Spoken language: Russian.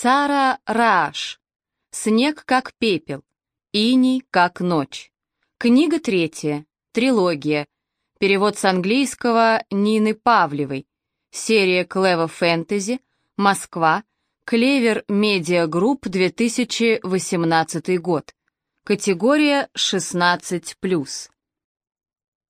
Сара Рааш. Снег как пепел. Иней как ночь. Книга третья. Трилогия. Перевод с английского Нины Павлевой. Серия Clever Фэнтези. Москва. Клевер Медиа Групп 2018 год. Категория 16+.